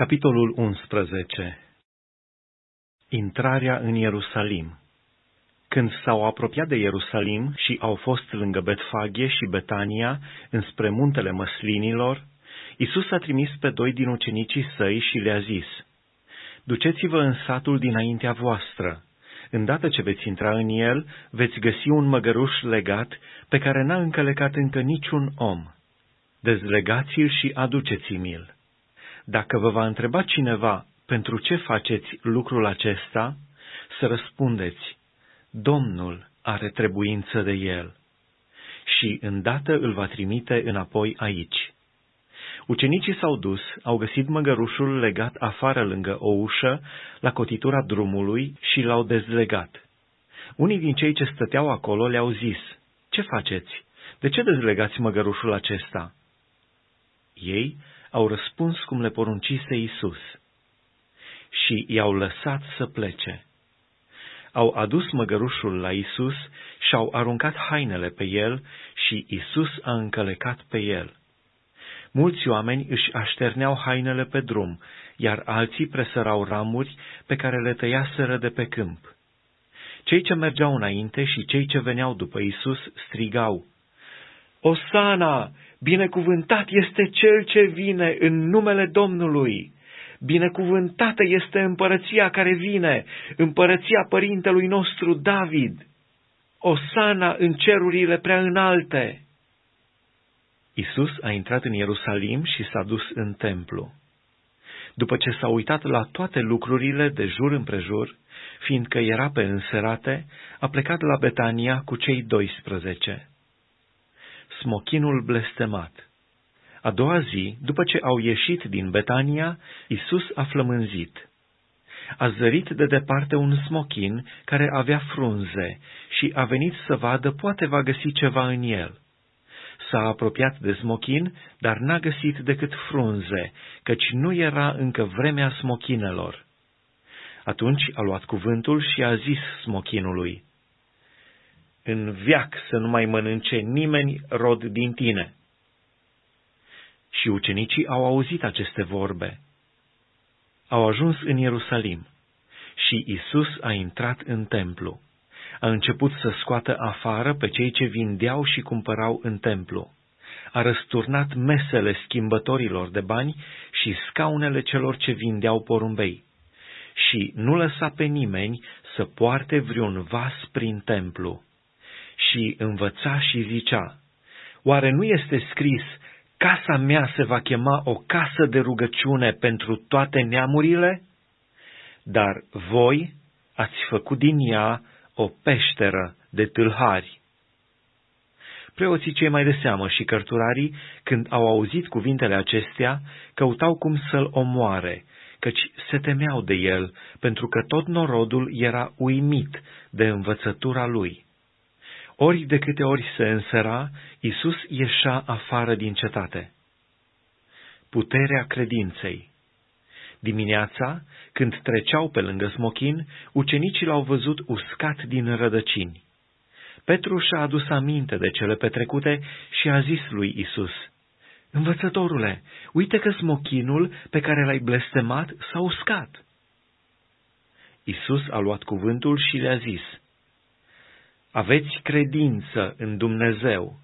Capitolul 11 Intrarea în Ierusalim Când s-au apropiat de Ierusalim și au fost lângă Betfaghe și Betania, înspre muntele măslinilor, Isus a trimis pe doi din ucenicii săi și le-a zis, Duceți-vă în satul dinaintea voastră. Îndată ce veți intra în el, veți găsi un măgăruș legat, pe care n-a încălecat încă niciun om. Dezlegați-l și aduceți-mi-l dacă vă va întreba cineva pentru ce faceți lucrul acesta, să răspundeți, Domnul are trebuință de el și îndată îl va trimite înapoi aici. Ucenicii s-au dus, au găsit măgărușul legat afară lângă o ușă, la cotitura drumului și l-au dezlegat. Unii din cei ce stăteau acolo le-au zis, Ce faceți? De ce dezlegați măgărușul acesta?" Ei au răspuns cum le poruncise Isus și i-au lăsat să plece. Au adus măgărușul la Isus și au aruncat hainele pe el și Isus a încălecat pe el. Mulți oameni își așterneau hainele pe drum, iar alții presărau ramuri pe care le tăiaseră de pe câmp. Cei ce mergeau înainte și cei ce veneau după Isus strigau, Osana, Binecuvântat este cel ce vine în numele Domnului. Binecuvântată este împărăția care vine, împărăția părintelui nostru David. Osana în cerurile prea înalte. Isus a intrat în Ierusalim și s-a dus în templu. După ce s-a uitat la toate lucrurile de jur împrejur, fiindcă era pe înserate, a plecat la Betania cu cei 12 smochinul blestemat. A doua zi, după ce au ieșit din Betania, Isus a flămânzit. A zărit de departe un smochin care avea frunze și a venit să vadă poate va găsi ceva în el. S-a apropiat de smochin, dar n-a găsit decât frunze, căci nu era încă vremea smochinelor. Atunci a luat cuvântul și a zis smochinului, în viac să nu mai mănânce nimeni rod din tine. Și ucenicii au auzit aceste vorbe. Au ajuns în Ierusalim și Isus a intrat în templu. A început să scoată afară pe cei ce vindeau și cumpărau în templu. A răsturnat mesele schimbătorilor de bani și scaunele celor ce vindeau porumbei. Și nu lăsa pe nimeni să poarte vreun vas prin templu și învăța și zicea, Oare nu este scris, casa mea se va chema o casă de rugăciune pentru toate neamurile? Dar voi ați făcut din ea o peșteră de tâlhari. Preoții cei mai de seamă și cărturarii, când au auzit cuvintele acestea, căutau cum să-l omoare, căci se temeau de el, pentru că tot norodul era uimit de învățătura lui. Ori de câte ori se însera, Isus ieșea afară din cetate. Puterea credinței Dimineața, când treceau pe lângă smochin, ucenicii l-au văzut uscat din rădăcini. Petru și-a adus aminte de cele petrecute și a zis lui Isus, Învățătorule, uite că smochinul pe care l-ai blestemat s-a uscat. Isus a luat cuvântul și le-a zis, aveți credință în Dumnezeu.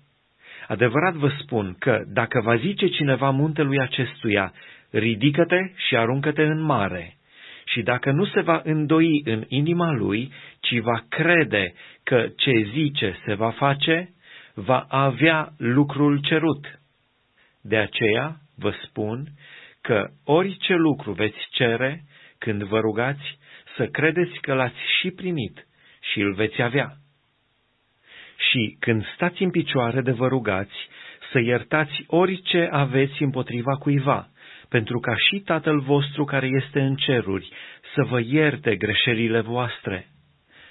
Adevărat vă spun că dacă va zice cineva muntelui acestuia, ridică-te și aruncă-te în mare, și dacă nu se va îndoi în inima lui, ci va crede că ce zice se va face, va avea lucrul cerut. De aceea vă spun că orice lucru veți cere, când vă rugați, să credeți că l-ați și primit și îl veți avea și când stați în picioare de vă rugați, să iertați orice aveți împotriva cuiva, pentru ca și Tatăl vostru care este în ceruri să vă ierte greșelile voastre.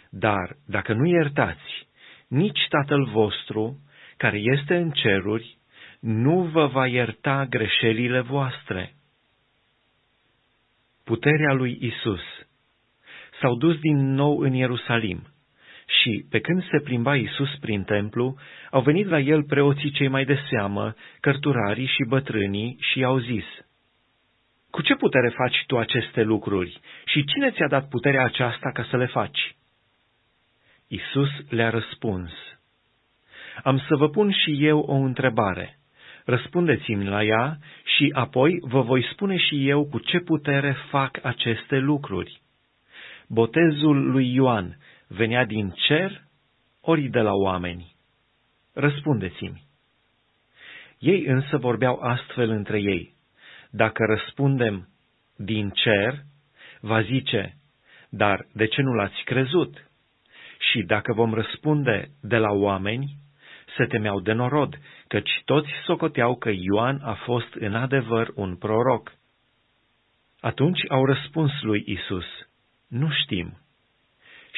Dar dacă nu iertați, nici Tatăl vostru care este în ceruri nu vă va ierta greșelile voastre. Puterea lui Isus S-au dus din nou în Ierusalim și, pe când se plimba Isus prin templu, au venit la el preoții cei mai de seamă, cărturarii și bătrânii, și i-au zis, Cu ce putere faci tu aceste lucruri și cine ți-a dat puterea aceasta ca să le faci? Isus le-a răspuns, Am să vă pun și eu o întrebare. Răspundeți-mi la ea și apoi vă voi spune și eu cu ce putere fac aceste lucruri. Botezul lui Ioan venea din cer ori de la oameni? Răspundeți-mi. Ei însă vorbeau astfel între ei. Dacă răspundem din cer, va zice, dar de ce nu l-ați crezut? Și dacă vom răspunde de la oameni, se temeau de norod, căci toți socoteau că Ioan a fost în adevăr un proroc. Atunci au răspuns lui Isus, nu știm.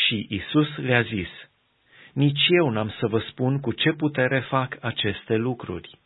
Și Isus le-a zis, nici eu n-am să vă spun cu ce putere fac aceste lucruri.